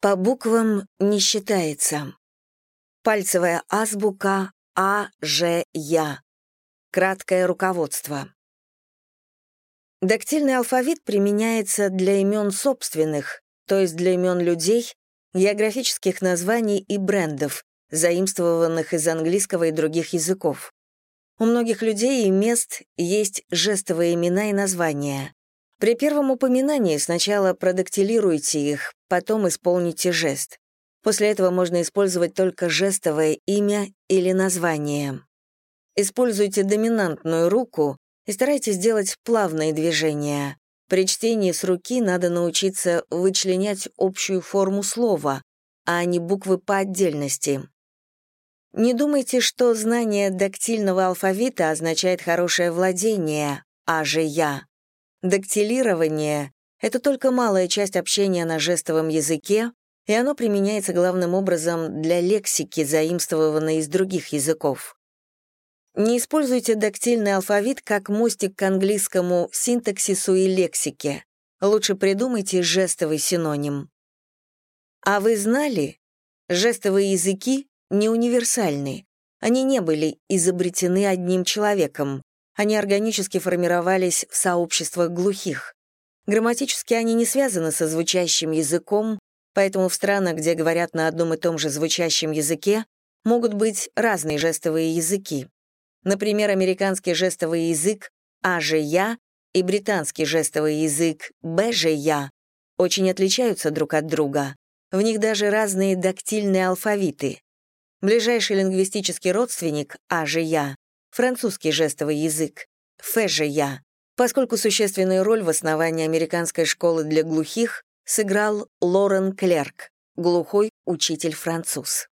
По буквам не считается. Пальцевая азбука А, Ж, Я. Краткое руководство. Дактильный алфавит применяется для имен собственных, то есть для имен людей, географических названий и брендов, заимствованных из английского и других языков. У многих людей и мест есть жестовые имена и названия. При первом упоминании сначала продактилируйте их, потом исполните жест. После этого можно использовать только жестовое имя или название. Используйте доминантную руку, и старайтесь делать плавные движения. При чтении с руки надо научиться вычленять общую форму слова, а не буквы по отдельности. Не думайте, что знание дактильного алфавита означает хорошее владение, а же я. Дактилирование — это только малая часть общения на жестовом языке, и оно применяется главным образом для лексики, заимствованной из других языков. Не используйте дактильный алфавит как мостик к английскому синтаксису и лексике. Лучше придумайте жестовый синоним. А вы знали? Жестовые языки не универсальны. Они не были изобретены одним человеком. Они органически формировались в сообществах глухих. Грамматически они не связаны со звучащим языком, поэтому в странах, где говорят на одном и том же звучащем языке, могут быть разные жестовые языки. Например, американский жестовый язык «А же я» и британский жестовый язык «Б же я» очень отличаются друг от друга. В них даже разные дактильные алфавиты. Ближайший лингвистический родственник «А же я» — французский жестовый язык «Ф же я», поскольку существенную роль в основании американской школы для глухих сыграл Лорен Клерк, глухой учитель-француз.